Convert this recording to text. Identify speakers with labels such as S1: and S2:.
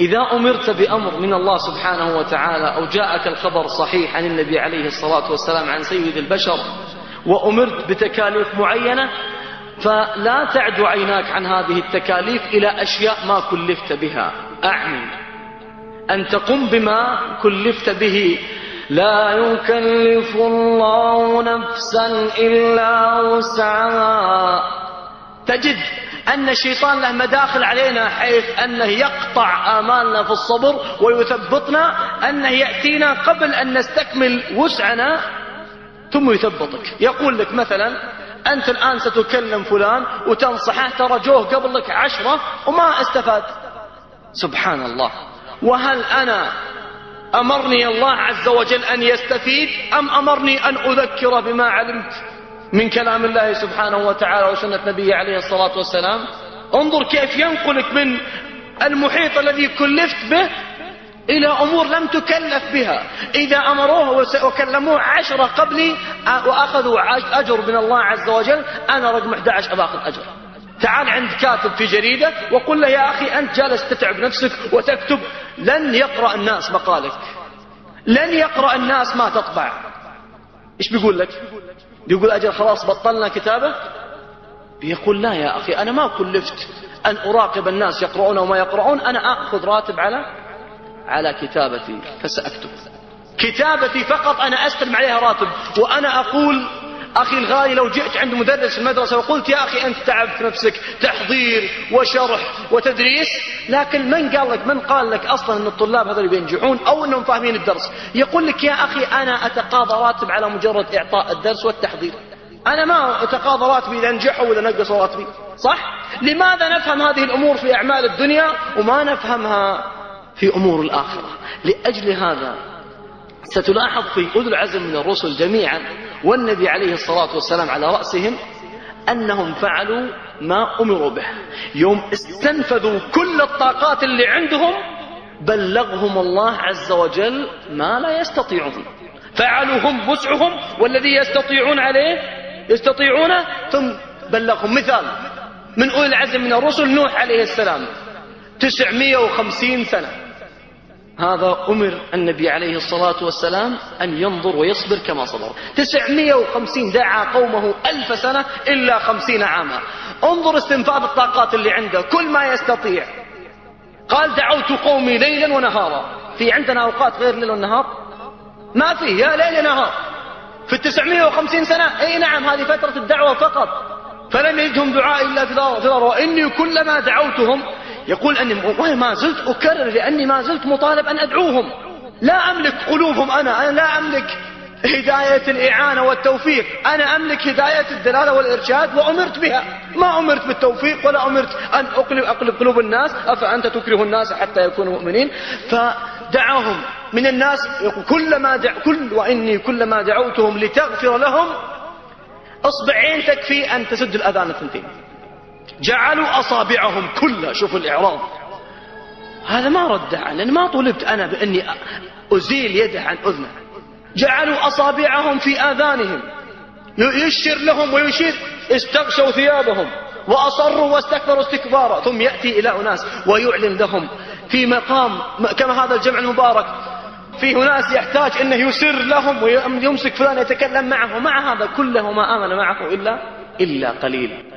S1: إذا أمرت بأمر من الله سبحانه وتعالى أو جاءك الخبر صحيح عن النبي عليه الصلاة والسلام عن سيد البشر وأمرت بتكاليف معينة فلا تعد عيناك عن هذه التكاليف إلى أشياء ما كلفت بها. أعني أن تقم بما كلفت به. لا يكلف الله نفسا إلا وسعها. تجد أن الشيطان له مداخل علينا حيث أنه يقطع آمالنا في الصبر ويثبطنا أنه يأتينا قبل أن نستكمل وسعنا ثم يثبطك. يقول لك مثلا أنت الآن ستكلم فلان وتنصحه ترى جوه قبل لك عشرة وما استفاد. سبحان الله. وهل أنا أمرني الله عز وجل أن يستفيد أم أمرني أن أذكر بما علمت؟ من كلام الله سبحانه وتعالى وسنة نبيه عليه الصلاة والسلام. انظر كيف ينقلك من المحيط الذي كلفت به إلى أمور لم تكلف بها. إذا أمروه وكلموه عشرة قبلي وأخذوا أجر من الله عز وجل أنا رقم 11 أباخذ أجر. تعال عند كاتب في جريدة وقل له يا أخي أنت جالس تتعب نفسك وتكتب لن يقرأ الناس مقالك. لن يقرأ الناس ما تطبع. إيش بيقول لك؟ بيقول أجل خلاص بطلنا كتابة؟ بيقول لا يا أخي أنا ما كلفت أن أراقب الناس يقرؤون وما يقرؤون أنا أخذ راتب على على كتابتي فسأكتب. كتابتي فقط أنا أستلم عليها راتب وأنا أقول أخي الغالي لو جئت عند مدرس المدرسة وقلت يا أخي أنت تعبت نفسك تحضير وشرح وتدريس لكن من قال لك من قال لك أصلا أن الطلاب هذول بينجحون أو أنهم فاهمين الدرس؟ يقول لك يا أخي أنا أتقاضى راتب على مجرد إعطاء الدرس والتحضير. أنا ما أتقاضى راتبي إذا نجحوا وإذا نقصوا راتبي. صح؟ لماذا نفهم هذه الأمور في أعمال الدنيا وما نفهمها في أمور الآخرة؟ لأجل هذا ستلاحظ في أولو العزم من الرسل جميعا والنبي عليه الصلاة والسلام على رأسهم أنهم فعلوا ما أمروا به. يوم استنفذوا كل الطاقات اللي عندهم بلغهم الله عز وجل ما لا يستطيعون. فعلوا هم وسعهم والذي يستطيعون عليه يستطيعونه. ثم بلغهم مثال من أولي العزم من الرسل نوح عليه السلام تسعمائة وخمسين سنة. هذا أمر النبي عليه الصلاة والسلام أن ينظر ويصبر كما صبر. تسعمائة وخمسين دعا قومه ألف سنة إلا خمسين عاما. انظر استنفاذ الطاقات اللي عنده كل ما يستطيع. قال دعوت قومي ليلا ونهارا. في عندنا أوقات غير ليل ونهار؟ ما في يا ليل نهار. في التسعمائة وخمسين سنة إي نعم هذه فترة الدعوة فقط. فلم يجدهم دعاء إلا الأرض وإني كلما دعوتهم يقول أني ما زلت أكرر لأني ما زلت مطالب أن أدعوهم. لا أملك قلوبهم أنا أنا لا أملك هداية الإعانة والتوفيق. أنا أملك هداية الدلالة والإرشاد وأمرت بها. ما أمرت بالتوفيق ولا أمرت أن أقلب, أقلب قلوب الناس. أفأنت تكره الناس حتى يكونوا مؤمنين؟ فدعاهم من الناس. كلما دع كل وإني كلما دعوتهم لتغفر لهم أصبعين تكفي أن تسد الأذان الثنتين. جعلوا أصابعهم كلها. شوفوا الإعراض. هذا ما رد لأن ما طلبت أنا بأني أزيل يده عن أذنه. جعلوا أصابعهم في آذانهم. يشر لهم ويشير. استغشوا ثيابهم. وأصروا واستكبروا استكبارا. ثم يأتي إلى أناس ويعلن لهم. في مقام كما هذا الجمع المبارك. فيه ناس يحتاج أنه يسر لهم ويمسك فلان يتكلم معه. ومع هذا كله ما آمن معه إلا إلا قليل.